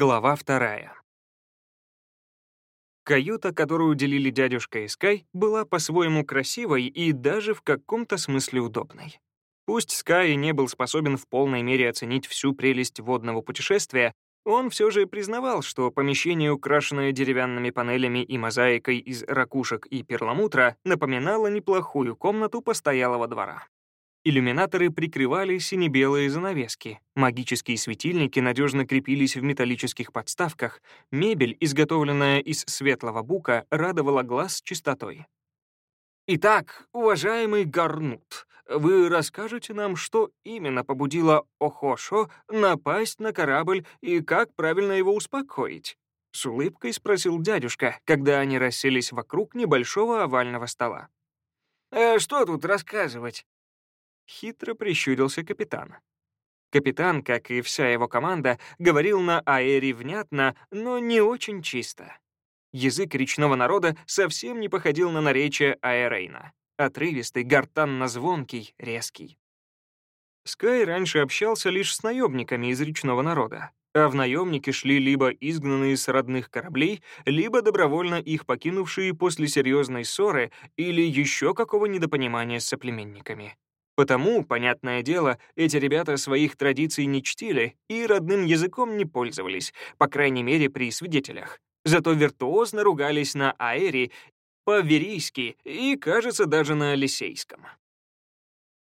Глава вторая. Каюта, которую делили дядюшка и Скай, была по-своему красивой и даже в каком-то смысле удобной. Пусть Скай не был способен в полной мере оценить всю прелесть водного путешествия, он все же признавал, что помещение, украшенное деревянными панелями и мозаикой из ракушек и перламутра, напоминало неплохую комнату постоялого двора. Иллюминаторы прикрывали сине-белые занавески, магические светильники надежно крепились в металлических подставках, мебель, изготовленная из светлого бука, радовала глаз чистотой. «Итак, уважаемый Гарнут, вы расскажете нам, что именно побудило Охошо напасть на корабль и как правильно его успокоить?» — с улыбкой спросил дядюшка, когда они расселись вокруг небольшого овального стола. «Э, «Что тут рассказывать?» Хитро прищурился капитан. Капитан, как и вся его команда, говорил на аэре внятно, но не очень чисто. Язык речного народа совсем не походил на наречие аэрейна. Отрывистый, гортанно-звонкий, резкий. Скай раньше общался лишь с наемниками из речного народа, а в наемники шли либо изгнанные с родных кораблей, либо добровольно их покинувшие после серьезной ссоры или еще какого недопонимания с соплеменниками. Потому, понятное дело, эти ребята своих традиций не чтили и родным языком не пользовались, по крайней мере, при свидетелях. Зато виртуозно ругались на аэре, по-верийски и, кажется, даже на лисейском.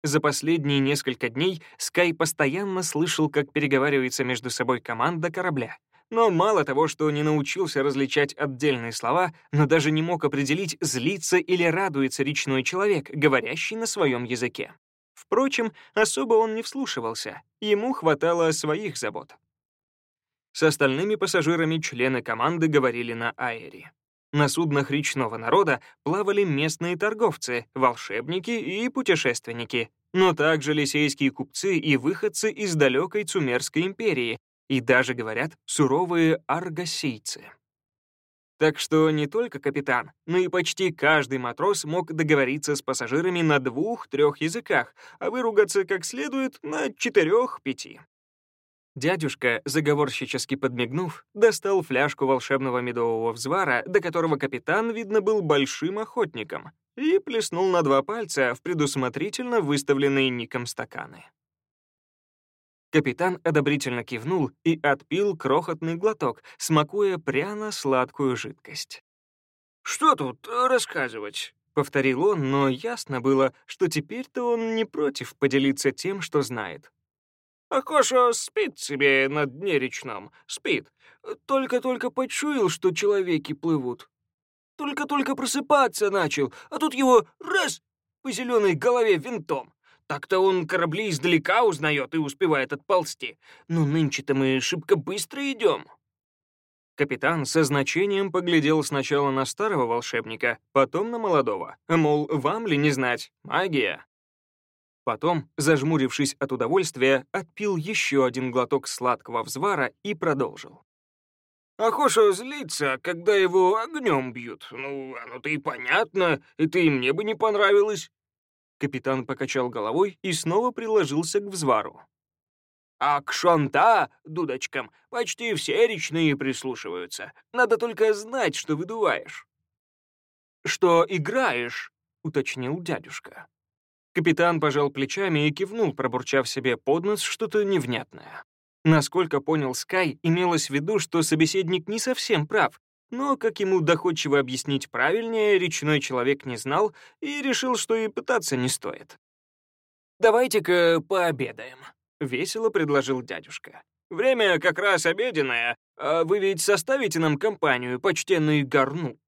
За последние несколько дней Скай постоянно слышал, как переговаривается между собой команда корабля. Но мало того, что не научился различать отдельные слова, но даже не мог определить, злится или радуется речной человек, говорящий на своем языке. Впрочем, особо он не вслушивался, ему хватало своих забот. С остальными пассажирами члены команды говорили на аэре. На суднах речного народа плавали местные торговцы, волшебники и путешественники, но также лисейские купцы и выходцы из далекой Цумерской империи, и даже, говорят, суровые аргосийцы. Так что не только капитан, но и почти каждый матрос мог договориться с пассажирами на двух-трех языках, а выругаться как следует на четырех-пяти. Дядюшка, заговорщически подмигнув, достал фляжку волшебного медового взвара, до которого капитан, видно, был большим охотником, и плеснул на два пальца в предусмотрительно выставленные ником стаканы. Капитан одобрительно кивнул и отпил крохотный глоток, смакуя пряно-сладкую жидкость. «Что тут рассказывать?» — повторил он, но ясно было, что теперь-то он не против поделиться тем, что знает. «Акоша спит себе на дне речном, спит. Только-только почуял, что человеки плывут. Только-только просыпаться начал, а тут его раз — по зеленой голове винтом. Так-то он корабли издалека узнает и успевает отползти. Но нынче-то мы шибко быстро идем. Капитан со значением поглядел сначала на старого волшебника, потом на молодого. Мол, вам ли не знать? Магия. Потом, зажмурившись от удовольствия, отпил еще один глоток сладкого взвара и продолжил. Ахоша злится, когда его огнем бьют. Ну, оно-то и понятно, это и мне бы не понравилось. Капитан покачал головой и снова приложился к взвару. «А к шонта, дудочкам, почти все речные прислушиваются. Надо только знать, что выдуваешь». «Что играешь?» — уточнил дядюшка. Капитан пожал плечами и кивнул, пробурчав себе под нос что-то невнятное. Насколько понял Скай, имелось в виду, что собеседник не совсем прав, но, как ему доходчиво объяснить правильнее, речной человек не знал и решил, что и пытаться не стоит. «Давайте-ка пообедаем», — весело предложил дядюшка. «Время как раз обеденное, а вы ведь составите нам компанию, почтенный Гарнут».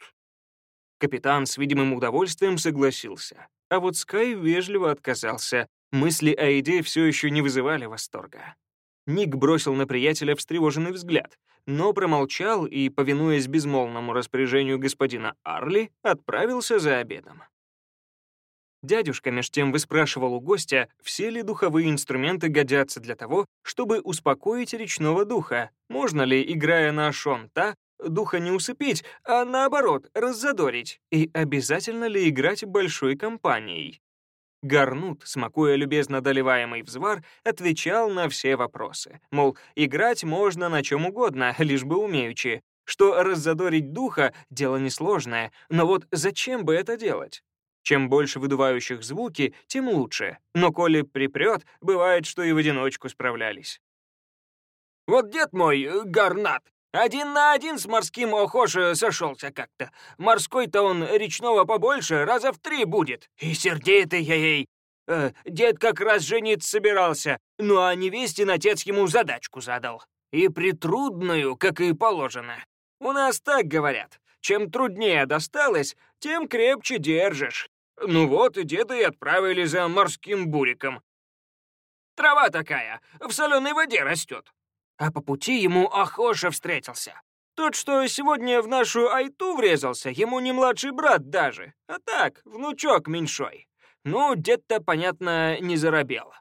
Капитан с видимым удовольствием согласился, а вот Скай вежливо отказался. Мысли о еде все еще не вызывали восторга. Ник бросил на приятеля встревоженный взгляд, но промолчал и, повинуясь безмолвному распоряжению господина Арли, отправился за обедом. Дядюшка меж тем выспрашивал у гостя, все ли духовые инструменты годятся для того, чтобы успокоить речного духа, можно ли, играя на шонта, духа не усыпить, а наоборот, раззадорить, и обязательно ли играть большой компанией. Гарнут, смакуя любезно доливаемый взвар, отвечал на все вопросы. Мол, играть можно на чем угодно, лишь бы умеючи. Что раззадорить духа — дело несложное, но вот зачем бы это делать? Чем больше выдувающих звуки, тем лучше. Но коли припрет, бывает, что и в одиночку справлялись. «Вот дед мой, э, Гарнат, один на один с морским Охоша сошелся как-то. Морской-то он речного побольше, раза в три будет. И сердитый я ей. Э, дед как раз жениться собирался, ну а невестин отец ему задачку задал. И притрудную, как и положено. У нас так говорят. Чем труднее досталось, тем крепче держишь. Ну вот, и деда и отправили за морским буриком. Трава такая, в соленой воде растет. А по пути ему Ахоша встретился. Тот, что сегодня в нашу Айту врезался, ему не младший брат даже, а так, внучок меньшой. Ну, дед-то, понятно, не заробел.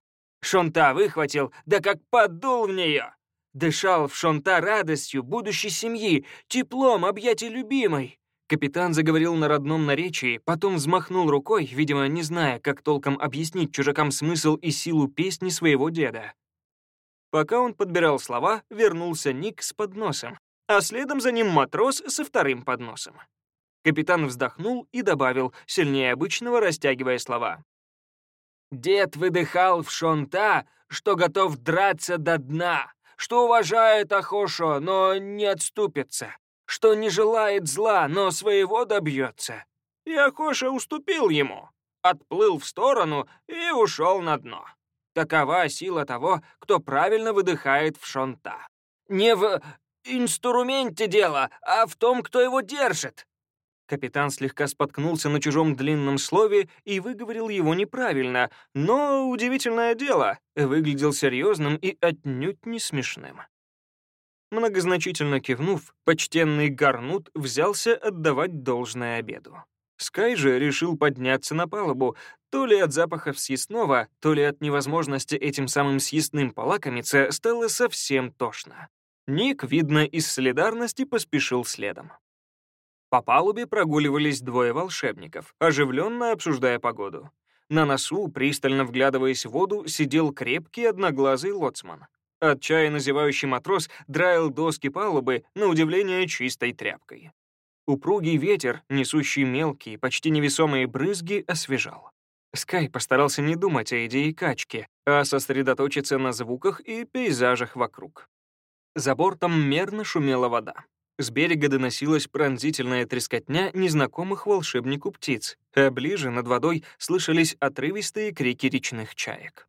Шонта выхватил, да как подул в нее. Дышал в Шонта радостью будущей семьи, теплом объятий любимой. Капитан заговорил на родном наречии, потом взмахнул рукой, видимо, не зная, как толком объяснить чужакам смысл и силу песни своего деда. Пока он подбирал слова, вернулся Ник с подносом, а следом за ним матрос со вторым подносом. Капитан вздохнул и добавил, сильнее обычного растягивая слова. «Дед выдыхал в шонта, что готов драться до дна, что уважает Ахошо, но не отступится, что не желает зла, но своего добьется. И Ахоша уступил ему, отплыл в сторону и ушел на дно. Такова сила того, кто правильно выдыхает в шонта. Не в инструменте дело, а в том, кто его держит. Капитан слегка споткнулся на чужом длинном слове и выговорил его неправильно, но, удивительное дело, выглядел серьезным и отнюдь не смешным. Многозначительно кивнув, почтенный Гарнут взялся отдавать должное обеду. Скай же решил подняться на палубу, то ли от запахов съестного, то ли от невозможности этим самым съестным полакомиться стало совсем тошно. Ник, видно, из солидарности поспешил следом. По палубе прогуливались двое волшебников, оживленно обсуждая погоду. На носу, пристально вглядываясь в воду, сидел крепкий одноглазый лоцман. Отчаянно зевающий матрос драил доски палубы, на удивление, чистой тряпкой. Упругий ветер, несущий мелкие, почти невесомые брызги, освежал. Скай постарался не думать о идее качки, а сосредоточиться на звуках и пейзажах вокруг. За бортом мерно шумела вода. С берега доносилась пронзительная трескотня незнакомых волшебнику птиц, а ближе над водой слышались отрывистые крики речных чаек.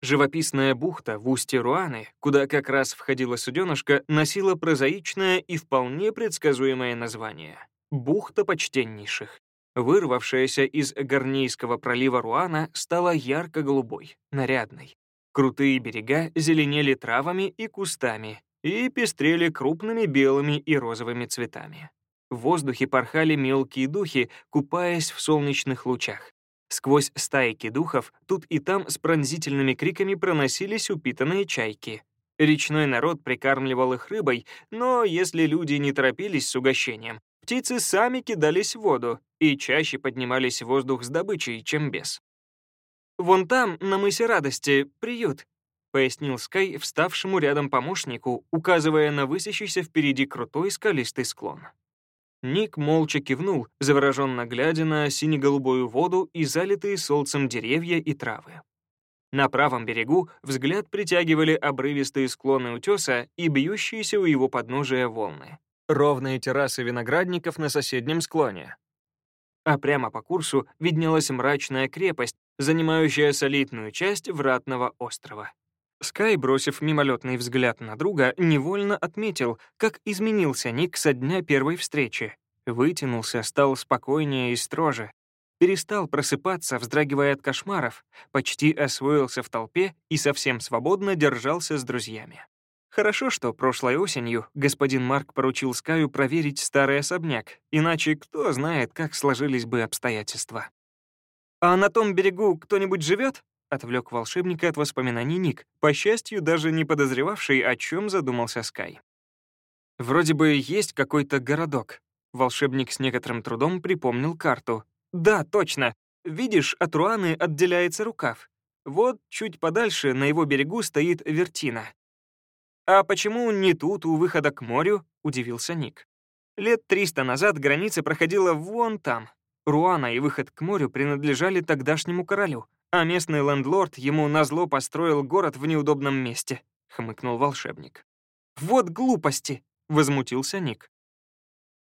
Живописная бухта в устье Руаны, куда как раз входила суденышко, носила прозаичное и вполне предсказуемое название — «Бухта почтеннейших». Вырвавшаяся из Гарнейского пролива Руана стала ярко-голубой, нарядной. Крутые берега зеленели травами и кустами, и пестрели крупными белыми и розовыми цветами. В воздухе порхали мелкие духи, купаясь в солнечных лучах. Сквозь стайки духов тут и там с пронзительными криками проносились упитанные чайки. Речной народ прикармливал их рыбой, но если люди не торопились с угощением, птицы сами кидались в воду и чаще поднимались в воздух с добычей, чем без. «Вон там, на мысе радости, приют», — пояснил Скай вставшему рядом помощнику, указывая на высящийся впереди крутой скалистый склон. Ник молча кивнул, завороженно глядя на сине-голубую воду и залитые солнцем деревья и травы. На правом берегу взгляд притягивали обрывистые склоны утеса и бьющиеся у его подножия волны. Ровные террасы виноградников на соседнем склоне. А прямо по курсу виднелась мрачная крепость, занимающая солидную часть вратного острова. Скай, бросив мимолетный взгляд на друга, невольно отметил, как изменился Ник со дня первой встречи. Вытянулся, стал спокойнее и строже. Перестал просыпаться, вздрагивая от кошмаров, почти освоился в толпе и совсем свободно держался с друзьями. Хорошо, что прошлой осенью господин Марк поручил Скаю проверить старый особняк, иначе кто знает, как сложились бы обстоятельства. «А на том берегу кто-нибудь живет? — отвлек волшебника от воспоминаний Ник, по счастью, даже не подозревавший, о чем задумался Скай. «Вроде бы есть какой-то городок». Волшебник с некоторым трудом припомнил карту. «Да, точно. Видишь, от Руаны отделяется рукав. Вот чуть подальше на его берегу стоит Вертина. «А почему не тут, у выхода к морю?» — удивился Ник. Лет 300 назад граница проходила вон там. Руана и выход к морю принадлежали тогдашнему королю, а местный лендлорд ему назло построил город в неудобном месте, — хмыкнул волшебник. «Вот глупости!» — возмутился Ник.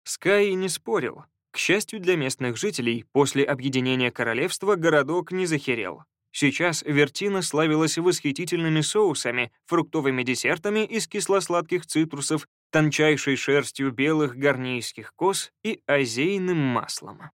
Скай не спорил. К счастью для местных жителей, после объединения королевства городок не захерел. Сейчас Вертина славилась восхитительными соусами, фруктовыми десертами из кисло-сладких цитрусов, тончайшей шерстью белых гарнийских коз и азейным маслом.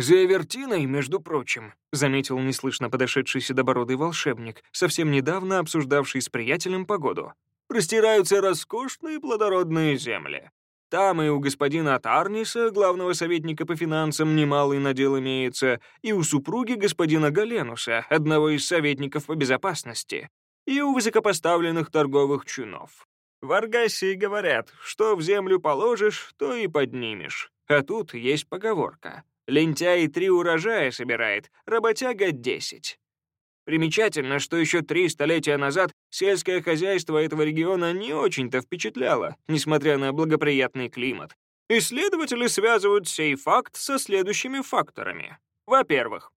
«За Вертиной, между прочим», — заметил неслышно подошедший седобородый волшебник, совсем недавно обсуждавший с приятелем погоду, «простираются роскошные плодородные земли. Там и у господина Тарниса, главного советника по финансам, немалый надел имеется, и у супруги господина Галенуса, одного из советников по безопасности, и у высокопоставленных торговых чинов. В Аргассии говорят, что в землю положишь, то и поднимешь. А тут есть поговорка. Лентяй три урожая собирает, работяга — десять. Примечательно, что еще три столетия назад сельское хозяйство этого региона не очень-то впечатляло, несмотря на благоприятный климат. Исследователи связывают сей факт со следующими факторами. Во-первых,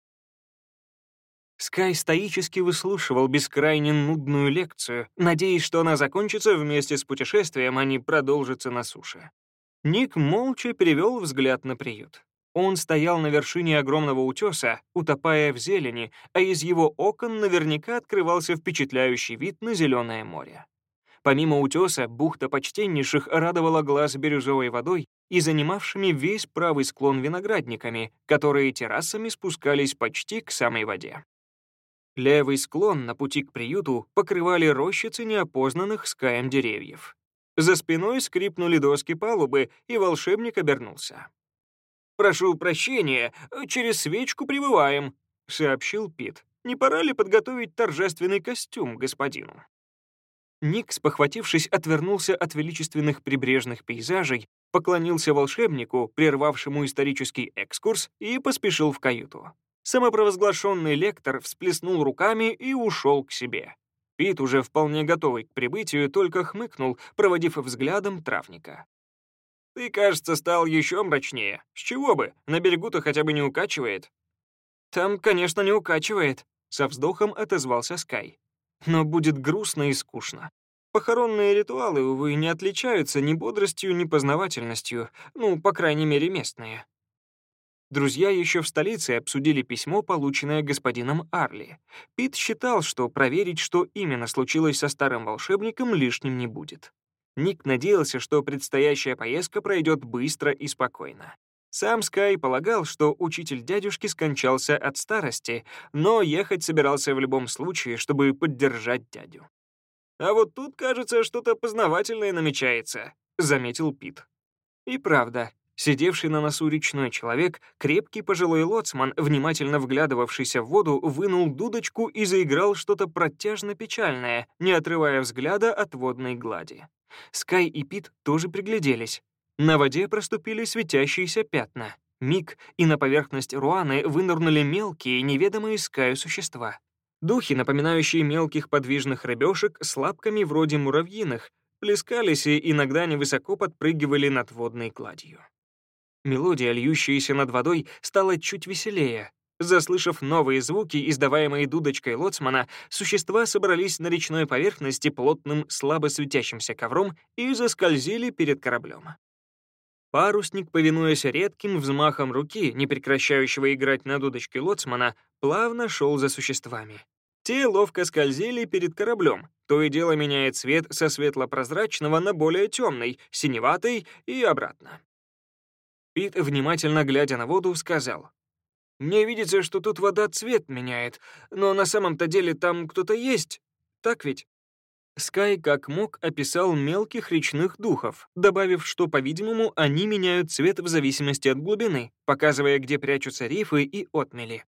Скай стоически выслушивал бескрайне нудную лекцию, надеясь, что она закончится вместе с путешествием, а не продолжится на суше. Ник молча перевел взгляд на приют. Он стоял на вершине огромного утеса, утопая в зелени, а из его окон наверняка открывался впечатляющий вид на зеленое море. Помимо утеса, бухта почтеннейших радовала глаз бирюзовой водой и занимавшими весь правый склон виноградниками, которые террасами спускались почти к самой воде. Левый склон на пути к приюту покрывали рощицы неопознанных скаем деревьев. За спиной скрипнули доски палубы, и волшебник обернулся. «Прошу прощения, через свечку прибываем», — сообщил Пит. «Не пора ли подготовить торжественный костюм господину?» Ник, спохватившись, отвернулся от величественных прибрежных пейзажей, поклонился волшебнику, прервавшему исторический экскурс, и поспешил в каюту. Самопровозглашенный лектор всплеснул руками и ушел к себе. Пит, уже вполне готовый к прибытию, только хмыкнул, проводив взглядом травника. Ты, кажется, стал еще мрачнее. С чего бы? На берегу-то хотя бы не укачивает». «Там, конечно, не укачивает», — со вздохом отозвался Скай. «Но будет грустно и скучно. Похоронные ритуалы, увы, не отличаются ни бодростью, ни познавательностью, ну, по крайней мере, местные». Друзья еще в столице обсудили письмо, полученное господином Арли. Пит считал, что проверить, что именно случилось со старым волшебником, лишним не будет. Ник надеялся, что предстоящая поездка пройдет быстро и спокойно. Сам Скай полагал, что учитель дядюшки скончался от старости, но ехать собирался в любом случае, чтобы поддержать дядю. «А вот тут, кажется, что-то познавательное намечается», — заметил Пит. И правда, сидевший на носу речной человек, крепкий пожилой лоцман, внимательно вглядывавшийся в воду, вынул дудочку и заиграл что-то протяжно-печальное, не отрывая взгляда от водной глади. Скай и Пит тоже пригляделись. На воде проступили светящиеся пятна. Миг, и на поверхность Руаны вынырнули мелкие, неведомые Скаю существа. Духи, напоминающие мелких подвижных рыбешек с лапками вроде муравьиных, плескались и иногда невысоко подпрыгивали над водной гладью. Мелодия, льющаяся над водой, стала чуть веселее, Заслышав новые звуки, издаваемые дудочкой лоцмана, существа собрались на речной поверхности плотным, слабо светящимся ковром и заскользили перед кораблем. Парусник, повинуясь редким взмахам руки, не прекращающего играть на дудочке лоцмана, плавно шел за существами. Те ловко скользили перед кораблем, то и дело меняя цвет со светло-прозрачного на более темный, синеватый и обратно. Пит, внимательно глядя на воду, сказал, мне видится, что тут вода цвет меняет, но на самом-то деле там кто-то есть. Так ведь?» Скай как мог описал мелких речных духов, добавив, что, по-видимому, они меняют цвет в зависимости от глубины, показывая, где прячутся рифы и отмели.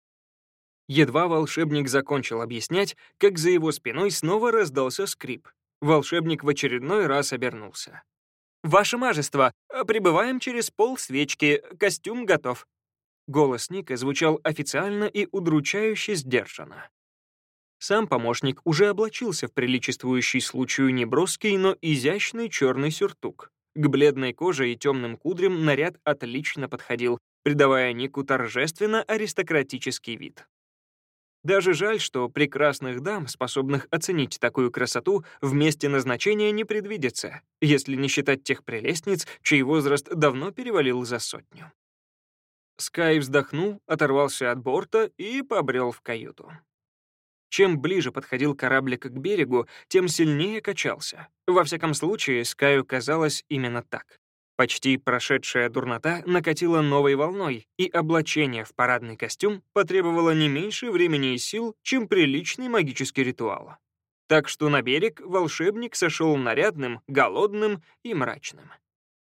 Едва волшебник закончил объяснять, как за его спиной снова раздался скрип. Волшебник в очередной раз обернулся. «Ваше мажество, прибываем через пол свечки, костюм готов». Голос Ника звучал официально и удручающе сдержанно. Сам помощник уже облачился в приличествующий случаю неброский, но изящный черный сюртук. К бледной коже и темным кудрям наряд отлично подходил, придавая Нику торжественно аристократический вид. Даже жаль, что прекрасных дам, способных оценить такую красоту, в месте назначения не предвидится, если не считать тех прелестниц, чей возраст давно перевалил за сотню. Скай вздохнул, оторвался от борта и побрел в каюту. Чем ближе подходил кораблик к берегу, тем сильнее качался. Во всяком случае, Скаю казалось именно так. Почти прошедшая дурнота накатила новой волной, и облачение в парадный костюм потребовало не меньше времени и сил, чем приличный магический ритуал. Так что на берег волшебник сошел нарядным, голодным и мрачным.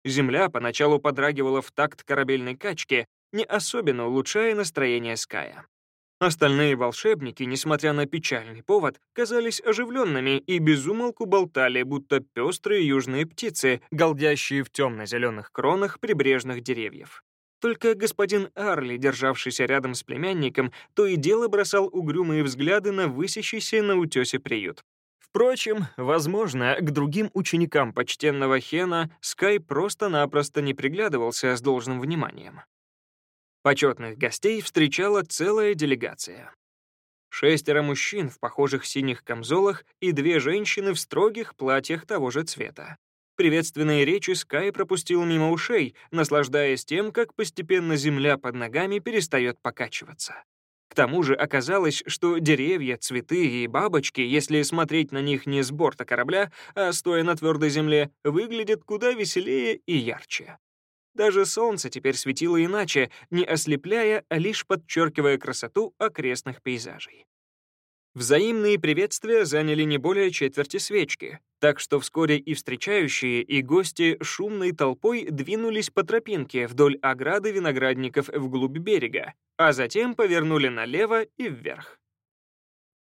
Земля поначалу подрагивала в такт корабельной качки, не особенно улучшая настроение Ская. Остальные волшебники, несмотря на печальный повод, казались оживленными и безумолку болтали, будто пестрые южные птицы, голдящие в темно-зеленых кронах прибрежных деревьев. Только господин Арли, державшийся рядом с племянником, то и дело бросал угрюмые взгляды на высящийся на утесе приют. Впрочем, возможно, к другим ученикам почтенного Хена Скай просто-напросто не приглядывался с должным вниманием. Почетных гостей встречала целая делегация. Шестеро мужчин в похожих синих камзолах и две женщины в строгих платьях того же цвета. Приветственные речи Скай пропустил мимо ушей, наслаждаясь тем, как постепенно земля под ногами перестает покачиваться. К тому же оказалось, что деревья, цветы и бабочки, если смотреть на них не с борта корабля, а стоя на твердой земле, выглядят куда веселее и ярче. Даже солнце теперь светило иначе, не ослепляя, а лишь подчеркивая красоту окрестных пейзажей. Взаимные приветствия заняли не более четверти свечки, так что вскоре и встречающие, и гости шумной толпой двинулись по тропинке вдоль ограды виноградников вглубь берега, а затем повернули налево и вверх.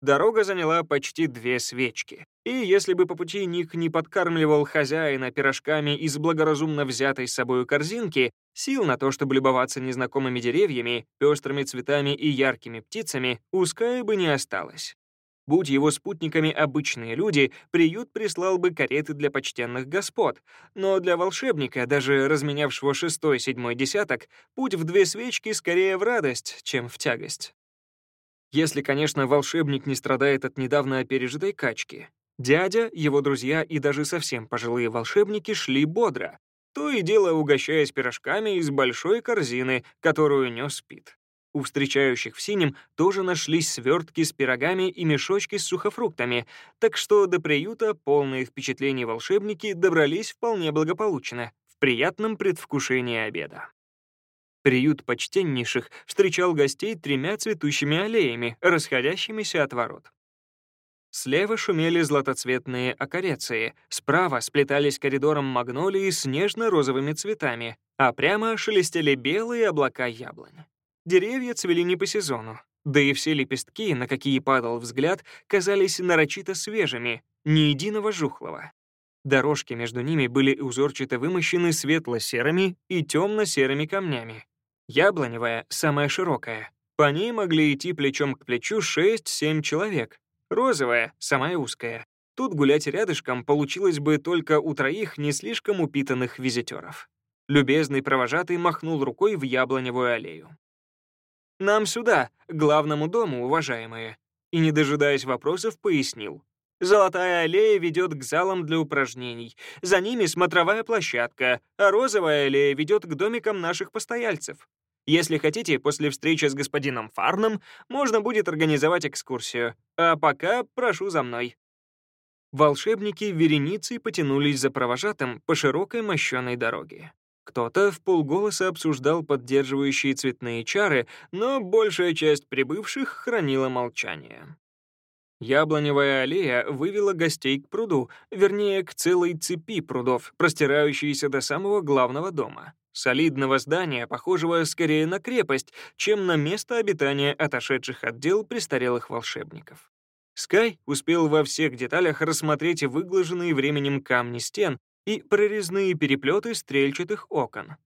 Дорога заняла почти две свечки. И если бы по пути Ник не подкармливал хозяина пирожками из благоразумно взятой с собой корзинки, сил на то, чтобы любоваться незнакомыми деревьями, пестрыми цветами и яркими птицами, у Ская бы не осталось. Будь его спутниками обычные люди, приют прислал бы кареты для почтенных господ, но для волшебника, даже разменявшего шестой-седьмой десяток, путь в две свечки скорее в радость, чем в тягость. Если, конечно, волшебник не страдает от недавно пережитой качки. Дядя, его друзья и даже совсем пожилые волшебники шли бодро, то и дело угощаясь пирожками из большой корзины, которую нес Пит. У встречающих в синем тоже нашлись свертки с пирогами и мешочки с сухофруктами, так что до приюта полные впечатлений волшебники добрались вполне благополучно, в приятном предвкушении обеда. Приют почтеннейших встречал гостей тремя цветущими аллеями, расходящимися от ворот. Слева шумели златоцветные акареции, справа сплетались коридором магнолии с нежно-розовыми цветами, а прямо шелестели белые облака яблонь. Деревья цвели не по сезону, да и все лепестки, на какие падал взгляд, казались нарочито свежими, ни единого жухлого. Дорожки между ними были узорчато вымощены светло-серыми и темно-серыми камнями, Яблоневая — самая широкая. По ней могли идти плечом к плечу 6-7 человек. Розовая — самая узкая. Тут гулять рядышком получилось бы только у троих не слишком упитанных визитеров. Любезный провожатый махнул рукой в яблоневую аллею. «Нам сюда, к главному дому, уважаемые», и, не дожидаясь вопросов, пояснил. Золотая аллея ведет к залам для упражнений. За ними смотровая площадка, а розовая аллея ведет к домикам наших постояльцев. Если хотите, после встречи с господином Фарном можно будет организовать экскурсию. А пока прошу за мной». Волшебники вереницей потянулись за провожатым по широкой мощеной дороге. Кто-то в полголоса обсуждал поддерживающие цветные чары, но большая часть прибывших хранила молчание. Яблоневая аллея вывела гостей к пруду, вернее, к целой цепи прудов, простирающейся до самого главного дома солидного здания, похожего скорее на крепость, чем на место обитания отошедших от дел престарелых волшебников. Скай успел во всех деталях рассмотреть выглаженные временем камни стен и прорезные переплеты стрельчатых окон.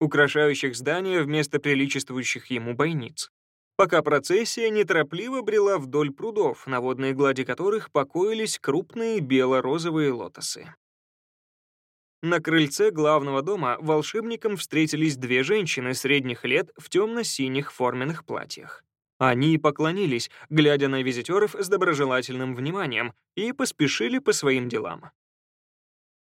украшающих здание вместо приличествующих ему бойниц. Пока процессия неторопливо брела вдоль прудов, на водной глади которых покоились крупные бело-розовые лотосы. На крыльце главного дома волшебникам встретились две женщины средних лет в темно-синих форменных платьях. Они поклонились, глядя на визитеров с доброжелательным вниманием, и поспешили по своим делам.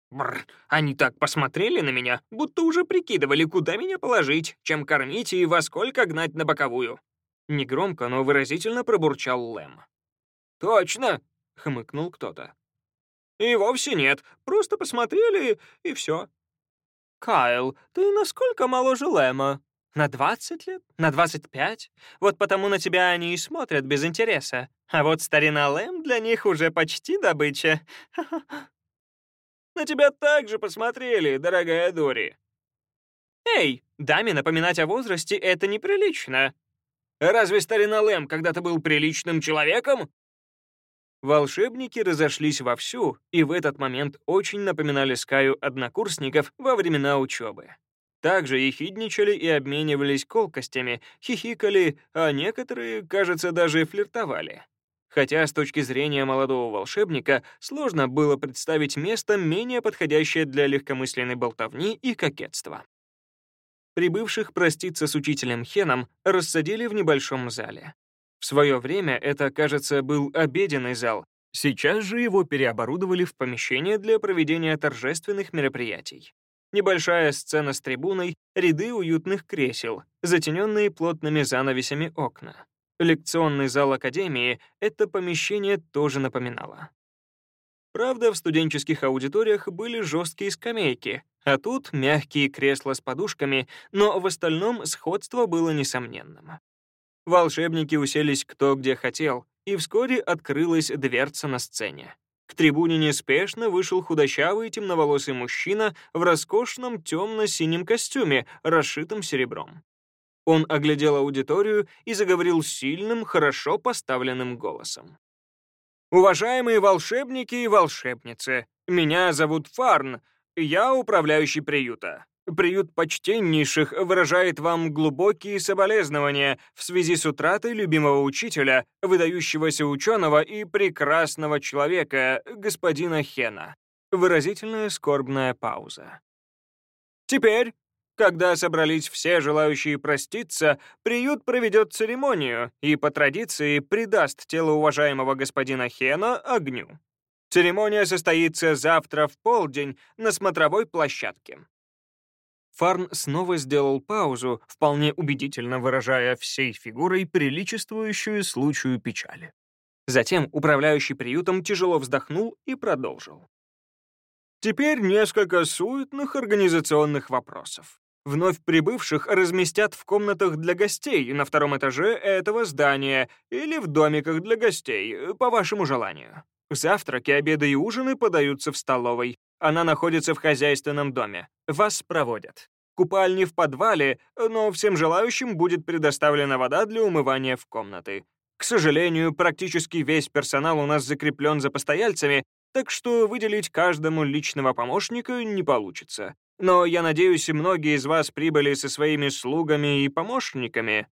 Бррр, они так посмотрели на меня, будто уже прикидывали, куда меня положить, чем кормить и во сколько гнать на боковую. Негромко, но выразительно пробурчал Лэм. «Точно!» — хмыкнул кто-то. И вовсе нет, просто посмотрели, и все. «Кайл, ты насколько моложе Лэма? На 20 лет? На 25? Вот потому на тебя они и смотрят без интереса. А вот старина Лэм для них уже почти добыча. На тебя также посмотрели, дорогая Дори. Эй, даме напоминать о возрасте — это неприлично. Разве старина Лэм когда-то был приличным человеком? Волшебники разошлись вовсю и в этот момент очень напоминали Скаю однокурсников во времена учебы. Также ехидничали и обменивались колкостями, хихикали, а некоторые, кажется, даже флиртовали. Хотя с точки зрения молодого волшебника сложно было представить место, менее подходящее для легкомысленной болтовни и кокетства. Прибывших проститься с учителем Хеном рассадили в небольшом зале. В свое время это, кажется, был обеденный зал. Сейчас же его переоборудовали в помещение для проведения торжественных мероприятий. Небольшая сцена с трибуной, ряды уютных кресел, затененные плотными занавесями окна. Лекционный зал Академии это помещение тоже напоминало. Правда, в студенческих аудиториях были жесткие скамейки, а тут мягкие кресла с подушками, но в остальном сходство было несомненным. Волшебники уселись кто где хотел, и вскоре открылась дверца на сцене. К трибуне неспешно вышел худощавый темноволосый мужчина в роскошном темно-синем костюме, расшитом серебром. Он оглядел аудиторию и заговорил сильным, хорошо поставленным голосом. «Уважаемые волшебники и волшебницы, меня зовут Фарн, я управляющий приюта. Приют почтеннейших выражает вам глубокие соболезнования в связи с утратой любимого учителя, выдающегося ученого и прекрасного человека, господина Хена. Выразительная скорбная пауза. Теперь, когда собрались все желающие проститься, приют проведет церемонию и, по традиции, придаст тело уважаемого господина Хена огню. Церемония состоится завтра в полдень на смотровой площадке. Фарн снова сделал паузу, вполне убедительно выражая всей фигурой приличествующую случаю печали. Затем управляющий приютом тяжело вздохнул и продолжил. Теперь несколько суетных организационных вопросов. Вновь прибывших разместят в комнатах для гостей на втором этаже этого здания или в домиках для гостей, по вашему желанию. Завтраки, обеды и ужины подаются в столовой. Она находится в хозяйственном доме. Вас проводят. Купальни в подвале, но всем желающим будет предоставлена вода для умывания в комнаты. К сожалению, практически весь персонал у нас закреплен за постояльцами, так что выделить каждому личного помощника не получится. Но я надеюсь, многие из вас прибыли со своими слугами и помощниками.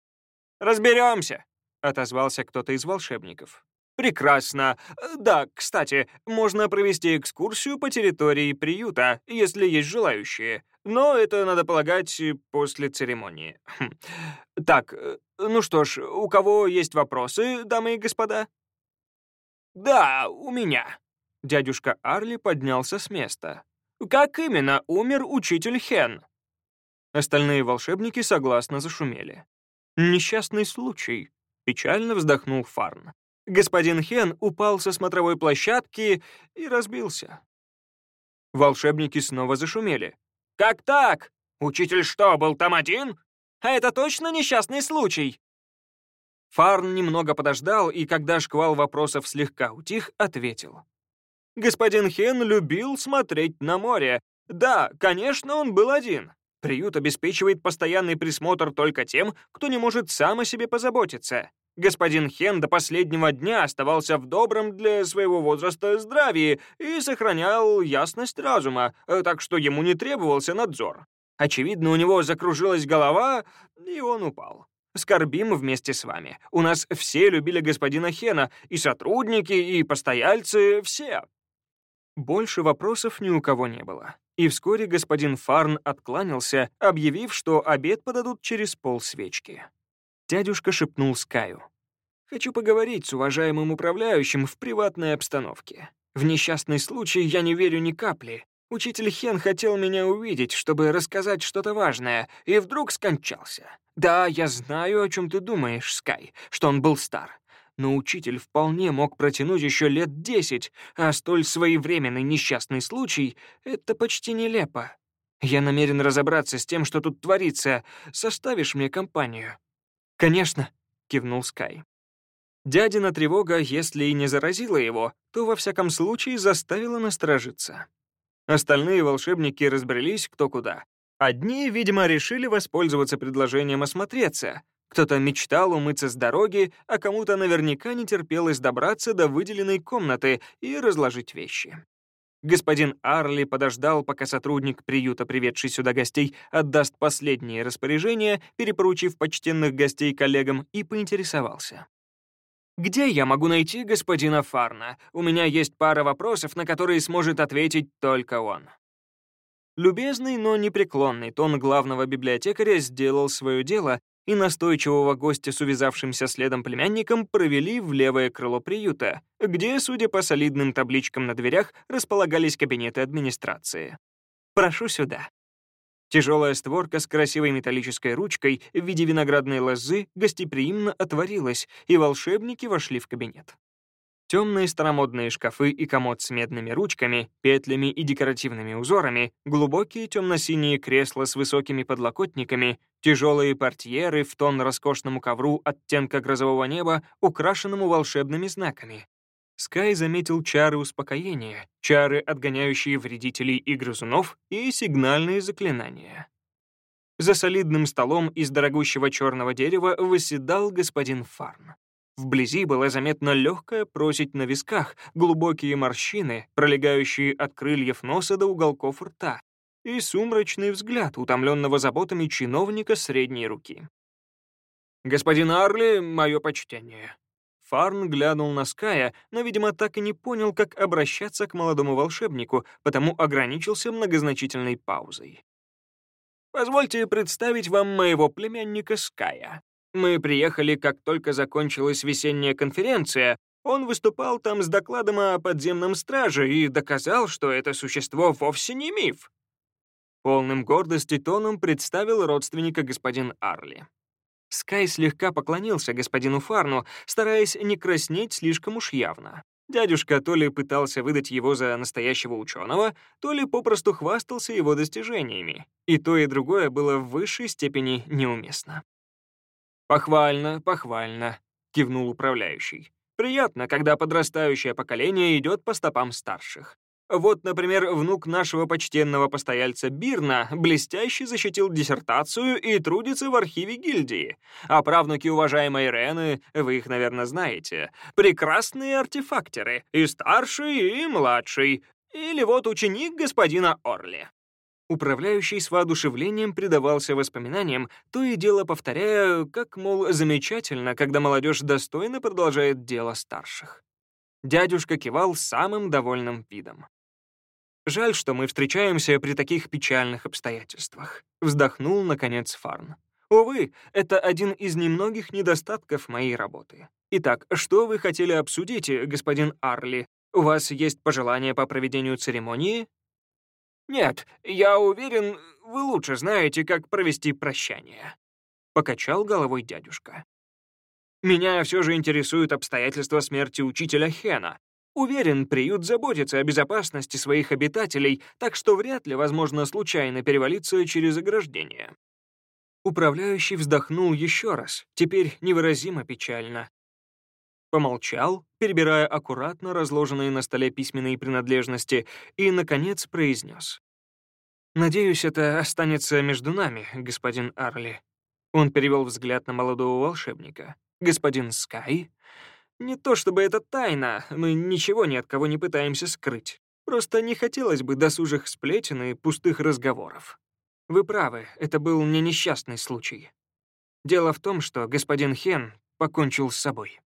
«Разберемся», — отозвался кто-то из волшебников. Прекрасно. Да, кстати, можно провести экскурсию по территории приюта, если есть желающие. Но это, надо полагать, после церемонии. Хм. Так, ну что ж, у кого есть вопросы, дамы и господа? Да, у меня. Дядюшка Арли поднялся с места. Как именно умер учитель Хен? Остальные волшебники согласно зашумели. Несчастный случай. Печально вздохнул Фарн. Господин Хен упал со смотровой площадки и разбился. Волшебники снова зашумели. «Как так? Учитель что, был там один? А это точно несчастный случай?» Фарн немного подождал, и когда шквал вопросов слегка утих, ответил. «Господин Хен любил смотреть на море. Да, конечно, он был один. Приют обеспечивает постоянный присмотр только тем, кто не может сам о себе позаботиться. Господин Хен до последнего дня оставался в добром для своего возраста здравии и сохранял ясность разума, э, так что ему не требовался надзор. Очевидно, у него закружилась голова, и он упал. Скорбим вместе с вами. У нас все любили господина Хена, и сотрудники, и постояльцы, все. Больше вопросов ни у кого не было. И вскоре господин Фарн откланялся, объявив, что обед подадут через полсвечки. Дядюшка шепнул Скаю. «Хочу поговорить с уважаемым управляющим в приватной обстановке. В несчастный случай я не верю ни капли. Учитель Хен хотел меня увидеть, чтобы рассказать что-то важное, и вдруг скончался. Да, я знаю, о чем ты думаешь, Скай, что он был стар но учитель вполне мог протянуть еще лет десять, а столь своевременный несчастный случай — это почти нелепо. Я намерен разобраться с тем, что тут творится. Составишь мне компанию?» «Конечно», — кивнул Скай. Дядина тревога, если и не заразила его, то во всяком случае заставила насторожиться. Остальные волшебники разбрелись кто куда. Одни, видимо, решили воспользоваться предложением осмотреться, кто-то мечтал умыться с дороги, а кому-то наверняка не терпелось добраться до выделенной комнаты и разложить вещи. Господин Арли подождал, пока сотрудник приюта, приведший сюда гостей, отдаст последние распоряжения, перепоручив почтенных гостей коллегам, и поинтересовался. «Где я могу найти господина Фарна? У меня есть пара вопросов, на которые сможет ответить только он». Любезный, но непреклонный тон главного библиотекаря сделал свое дело, и настойчивого гостя с увязавшимся следом племянником провели в левое крыло приюта, где, судя по солидным табличкам на дверях, располагались кабинеты администрации. «Прошу сюда». Тяжелая створка с красивой металлической ручкой в виде виноградной лозы гостеприимно отворилась, и волшебники вошли в кабинет. Темные старомодные шкафы и комод с медными ручками, петлями и декоративными узорами, глубокие темно-синие кресла с высокими подлокотниками, тяжелые портьеры в тон роскошному ковру оттенка грозового неба, украшенному волшебными знаками. Скай заметил чары успокоения, чары, отгоняющие вредителей и грызунов, и сигнальные заклинания. За солидным столом из дорогущего черного дерева восседал господин Фарн. Вблизи была заметна легкая просить на висках, глубокие морщины, пролегающие от крыльев носа до уголков рта, и сумрачный взгляд утомленного заботами чиновника средней руки. «Господин Арли, мое почтение». Фарн глянул на Ская, но, видимо, так и не понял, как обращаться к молодому волшебнику, потому ограничился многозначительной паузой. «Позвольте представить вам моего племянника Ская. Мы приехали, как только закончилась весенняя конференция. Он выступал там с докладом о подземном страже и доказал, что это существо вовсе не миф. Полным гордости тоном представил родственника господин Арли. Скай слегка поклонился господину Фарну, стараясь не краснеть слишком уж явно. Дядюшка то ли пытался выдать его за настоящего ученого, то ли попросту хвастался его достижениями. И то, и другое было в высшей степени неуместно. «Похвально, похвально», — кивнул управляющий. «Приятно, когда подрастающее поколение идет по стопам старших. Вот, например, внук нашего почтенного постояльца Бирна блестяще защитил диссертацию и трудится в архиве гильдии. А правнуки уважаемой Рены, вы их, наверное, знаете, прекрасные артефактеры, и старший, и младший. Или вот ученик господина Орли. Управляющий с воодушевлением предавался воспоминаниям, то и дело повторяя, как, мол, замечательно, когда молодежь достойно продолжает дело старших. Дядюшка кивал самым довольным видом. «Жаль, что мы встречаемся при таких печальных обстоятельствах», — вздохнул, наконец, Фарн. «Увы, это один из немногих недостатков моей работы. Итак, что вы хотели обсудить, господин Арли? У вас есть пожелания по проведению церемонии?» «Нет, я уверен, вы лучше знаете, как провести прощание», — покачал головой дядюшка. «Меня все же интересуют обстоятельства смерти учителя Хена. Уверен, приют заботится о безопасности своих обитателей, так что вряд ли возможно случайно перевалиться через ограждение». Управляющий вздохнул еще раз, теперь невыразимо печально. Помолчал, перебирая аккуратно разложенные на столе письменные принадлежности, и, наконец, произнес. «Надеюсь, это останется между нами, господин Арли». Он перевел взгляд на молодого волшебника. «Господин Скай?» «Не то чтобы это тайна, мы ничего ни от кого не пытаемся скрыть. Просто не хотелось бы досужих сплетен и пустых разговоров». Вы правы, это был не несчастный случай. Дело в том, что господин Хен покончил с собой.